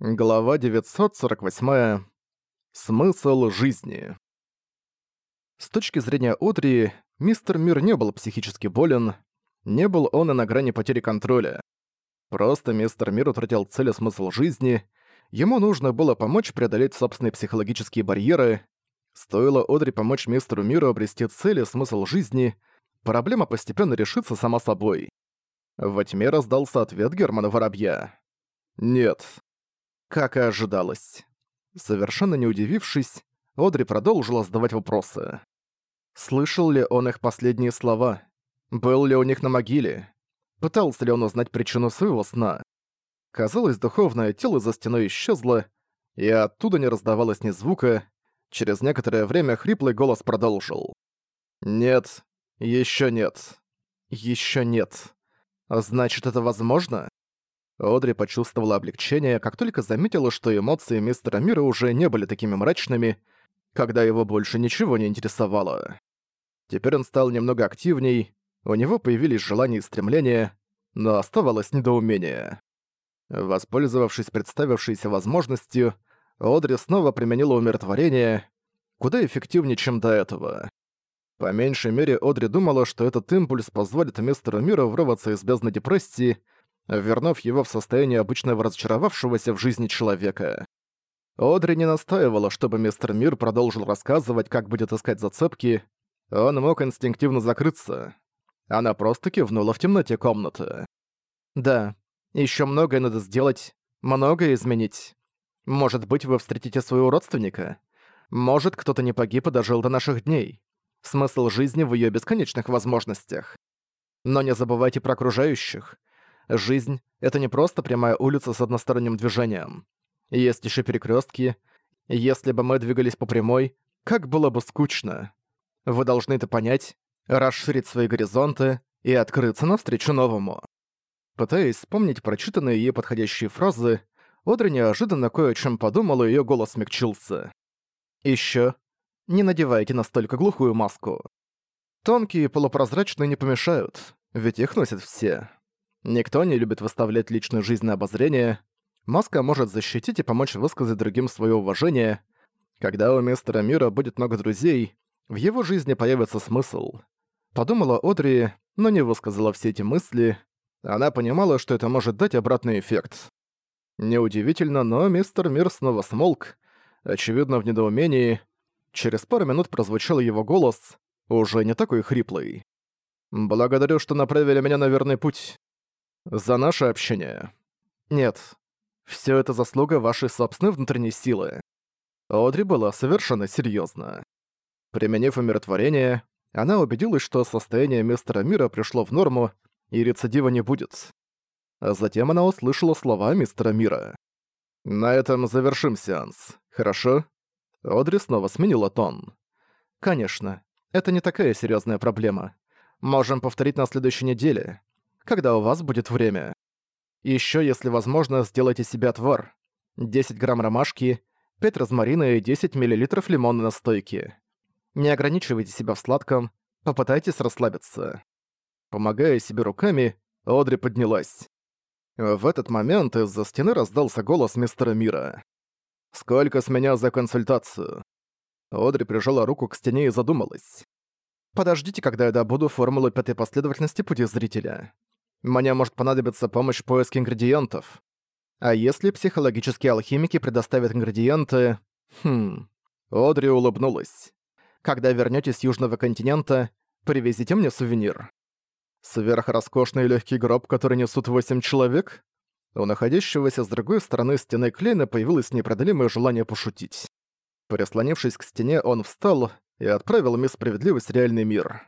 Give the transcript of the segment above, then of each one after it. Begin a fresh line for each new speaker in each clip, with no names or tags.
Глава 948. Смысл жизни. С точки зрения Одри, мистер Мир не был психически болен, не был он и на грани потери контроля. Просто мистер Мир утратил цель и смысл жизни, ему нужно было помочь преодолеть собственные психологические барьеры, стоило Одри помочь мистеру Миру обрести цель и смысл жизни, проблема постепенно решится сама собой. Во тьме раздался ответ Германа Воробья. «Нет, как и ожидалось. Совершенно не удивившись, Одри продолжила задавать вопросы. Слышал ли он их последние слова? Был ли у них на могиле? Пытался ли он узнать причину своего сна? Казалось, духовное тело за стеной исчезло, и оттуда не раздавалось ни звука. Через некоторое время хриплый голос продолжил. «Нет, еще нет. еще нет. Значит, это возможно?» Одри почувствовала облегчение, как только заметила, что эмоции мистера Мира уже не были такими мрачными, когда его больше ничего не интересовало. Теперь он стал немного активней, у него появились желания и стремления, но оставалось недоумение. Воспользовавшись представившейся возможностью, Одри снова применила умиротворение, куда эффективнее, чем до этого. По меньшей мере, Одри думала, что этот импульс позволит мистеру Мира вырваться из бездны депрессии, вернув его в состояние обычного разочаровавшегося в жизни человека. Одри не настаивала, чтобы мистер Мир продолжил рассказывать, как будет искать зацепки. Он мог инстинктивно закрыться. Она просто кивнула в темноте комнаты. «Да, еще многое надо сделать, многое изменить. Может быть, вы встретите своего родственника. Может, кто-то не погиб и дожил до наших дней. Смысл жизни в ее бесконечных возможностях. Но не забывайте про окружающих. Жизнь — это не просто прямая улица с односторонним движением. Есть еще перекрестки. Если бы мы двигались по прямой, как было бы скучно. Вы должны это понять, расширить свои горизонты и открыться навстречу новому. Пытаясь вспомнить прочитанные ей подходящие фразы, Одри неожиданно кое о чем подумала, и ее голос смягчился. Еще не надевайте настолько глухую маску. Тонкие и полупрозрачные не помешают, ведь их носят все. Никто не любит выставлять личную жизнь на обозрение. Маска может защитить и помочь высказать другим свое уважение. Когда у мистера Мира будет много друзей, в его жизни появится смысл. Подумала Одри, но не высказала все эти мысли. Она понимала, что это может дать обратный эффект. Неудивительно, но мистер Мир снова смолк, очевидно, в недоумении. Через пару минут прозвучал его голос, уже не такой хриплый. «Благодарю, что направили меня на верный путь. За наше общение. Нет. Все это заслуга вашей собственной внутренней силы. Одри была совершенно серьезна. Применив умиротворение, она убедилась, что состояние мистера мира пришло в норму и рецидива не будет. А затем она услышала слова мистера мира. «На этом завершим сеанс. Хорошо?» Одри снова сменила тон. «Конечно. Это не такая серьезная проблема. Можем повторить на следующей неделе когда у вас будет время. Еще, если возможно, сделайте себе отвар. 10 грамм ромашки, 5 розмарина и 10 миллилитров лимонной настойки. Не ограничивайте себя в сладком, попытайтесь расслабиться. Помогая себе руками, Одри поднялась. В этот момент из-за стены раздался голос мистера Мира. «Сколько с меня за консультацию?» Одри прижала руку к стене и задумалась. «Подождите, когда я добуду формулу пятой последовательности пути зрителя. Мне может понадобиться помощь в поиске ингредиентов. А если психологические алхимики предоставят ингредиенты... Хм... Одри улыбнулась. Когда вернётесь с Южного континента, привезите мне сувенир. Сверхроскошный лёгкий гроб, который несут восемь человек? У находящегося с другой стороны стены Клейна появилось непреодолимое желание пошутить. Прислонившись к стене, он встал и отправил мисс Справедливость в реальный мир.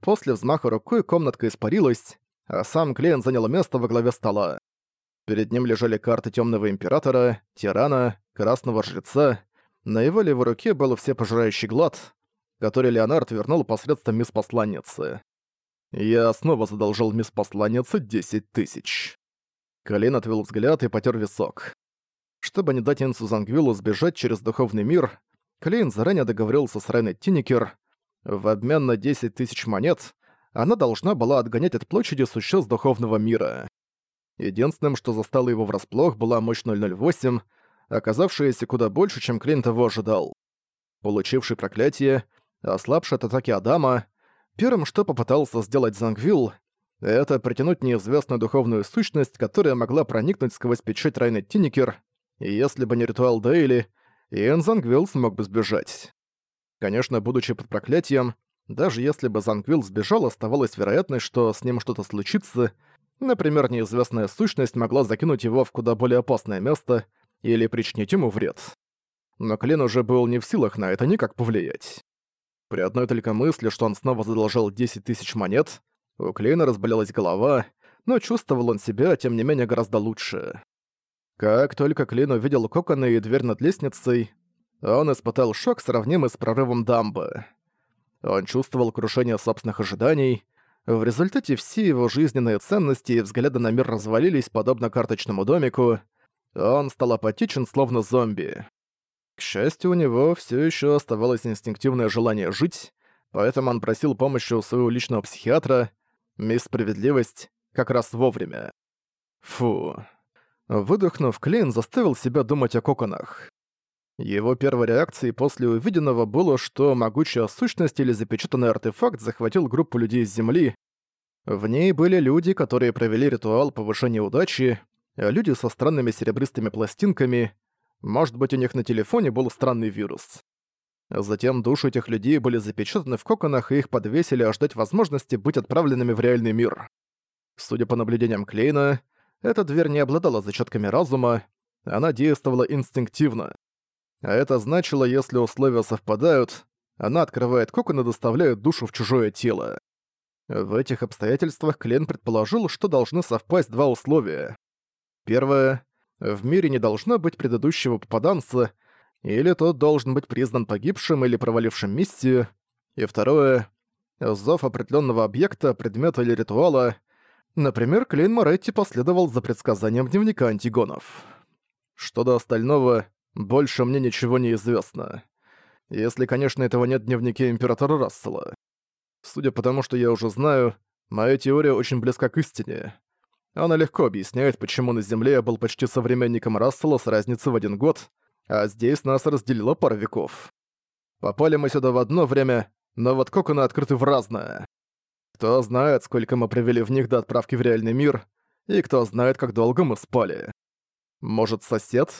После взмаха рукой комнатка испарилась, а сам Клейн занял место во главе стола. Перед ним лежали карты Темного Императора, Тирана, Красного Жреца. На его левой руке был всепожирающий глад, который Леонард вернул посредством мисс Посланницы. Я снова задолжал мисс Посланнице 10 тысяч. Клейн отвел взгляд и потер висок. Чтобы не дать Инсу Зангвиллу сбежать через духовный мир, Клейн заранее договорился с Райной Тинникер. В обмен на 10 тысяч монет она должна была отгонять от площади существ духовного мира. Единственным, что застало его врасплох, была мощь 008, оказавшаяся куда больше, чем Клин того ожидал. Получивший проклятие, ослабший от атаки Адама, первым, что попытался сделать Зангвилл, это притянуть неизвестную духовную сущность, которая могла проникнуть сквозь печать Райна Тинникер, и если бы не ритуал Дейли, Иэн Зангвилл смог бы сбежать. Конечно, будучи под проклятием, даже если бы Зангвилл сбежал, оставалась вероятность, что с ним что-то случится. Например, неизвестная сущность могла закинуть его в куда более опасное место или причинить ему вред. Но Клин уже был не в силах на это никак повлиять. При одной только мысли, что он снова задолжал 10 тысяч монет, у Клина разболелась голова, но чувствовал он себя, тем не менее, гораздо лучше. Как только Клин увидел коконы и дверь над лестницей, он испытал шок, сравнимый с прорывом дамбы. Он чувствовал крушение собственных ожиданий. В результате все его жизненные ценности и взгляды на мир развалились, подобно карточному домику. Он стал апатичен, словно зомби. К счастью, у него все еще оставалось инстинктивное желание жить, поэтому он просил помощи у своего личного психиатра, мисс Справедливость, как раз вовремя. Фу. Выдохнув, Клейн заставил себя думать о коконах. Его первой реакцией после увиденного было, что могучая сущность или запечатанный артефакт захватил группу людей с Земли. В ней были люди, которые провели ритуал повышения удачи, люди со странными серебристыми пластинками, может быть, у них на телефоне был странный вирус. Затем души этих людей были запечатаны в коконах и их подвесили а ожидать возможности быть отправленными в реальный мир. Судя по наблюдениям Клейна, эта дверь не обладала зачатками разума, она действовала инстинктивно. А это значило, если условия совпадают, она открывает кокон и доставляет душу в чужое тело. В этих обстоятельствах Клен предположил, что должны совпасть два условия. Первое. В мире не должно быть предыдущего попаданца, или тот должен быть признан погибшим или провалившим миссию. И второе. Зов определенного объекта, предмета или ритуала. Например, Клейн Моретти последовал за предсказанием дневника антигонов. Что до остального, больше мне ничего не известно. Если, конечно, этого нет в дневнике Императора Рассела. Судя по тому, что я уже знаю, моя теория очень близка к истине. Она легко объясняет, почему на Земле я был почти современником Рассела с разницей в один год, а здесь нас разделило пара веков. Попали мы сюда в одно время, но вот коконы открыты в разное. Кто знает, сколько мы привели в них до отправки в реальный мир, и кто знает, как долго мы спали. Может, сосед,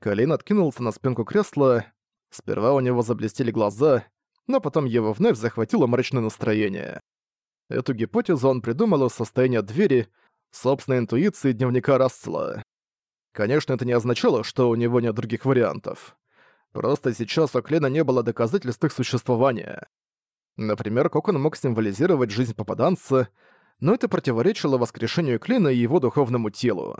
Колин откинулся на спинку кресла. Сперва у него заблестели глаза, но потом его вновь захватило мрачное настроение. Эту гипотезу он придумал из состояния двери, собственной интуиции дневника Рассела. Конечно, это не означало, что у него нет других вариантов. Просто сейчас у Клена не было доказательств их существования. Например, кокон мог символизировать жизнь попаданца, но это противоречило воскрешению Клина и его духовному телу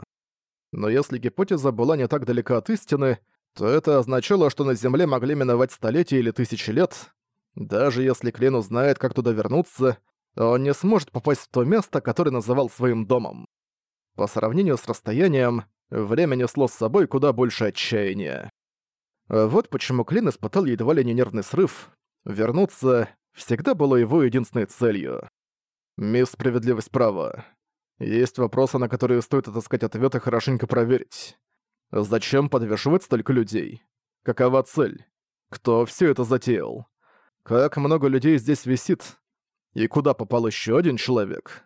но если гипотеза была не так далека от истины, то это означало, что на Земле могли миновать столетия или тысячи лет. Даже если Клен узнает, как туда вернуться, он не сможет попасть в то место, которое называл своим домом. По сравнению с расстоянием, время несло с собой куда больше отчаяния. Вот почему Клин испытал едва ли не нервный срыв. Вернуться всегда было его единственной целью. Мисс Справедливость права. Есть вопросы, на которые стоит отыскать ответ и хорошенько проверить. Зачем подвешивать столько людей? Какова цель? Кто все это затеял? Как много людей здесь висит? И куда попал еще один человек?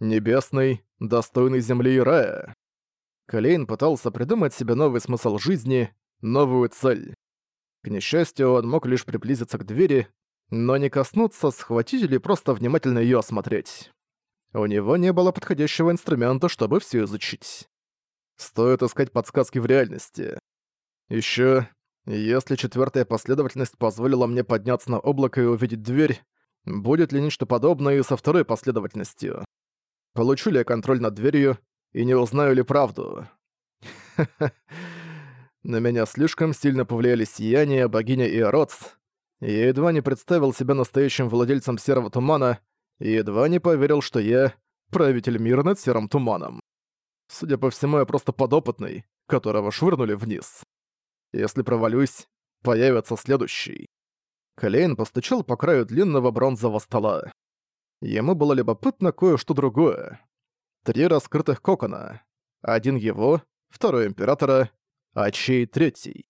Небесный, достойный земли и рая. Клейн пытался придумать себе новый смысл жизни, новую цель. К несчастью, он мог лишь приблизиться к двери, но не коснуться, схватить или просто внимательно ее осмотреть. У него не было подходящего инструмента, чтобы все изучить. Стоит искать подсказки в реальности. Еще, если четвертая последовательность позволила мне подняться на облако и увидеть дверь, будет ли нечто подобное и со второй последовательностью? Получу ли я контроль над дверью и не узнаю ли правду? На меня слишком сильно повлияли сияние, богиня и Иородс. Я едва не представил себя настоящим владельцем серого тумана — и едва не поверил, что я — правитель мира над серым туманом. Судя по всему, я просто подопытный, которого швырнули вниз. Если провалюсь, появится следующий. Клейн постучал по краю длинного бронзового стола. Ему было любопытно кое-что другое. Три раскрытых кокона. Один его, второй императора, а чей третий.